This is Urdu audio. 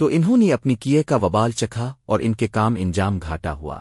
تو انہوں نے اپنی کیے کا وبال چکھا اور ان کے کام انجام گھاٹا ہوا۔